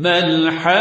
ما الحاقة؟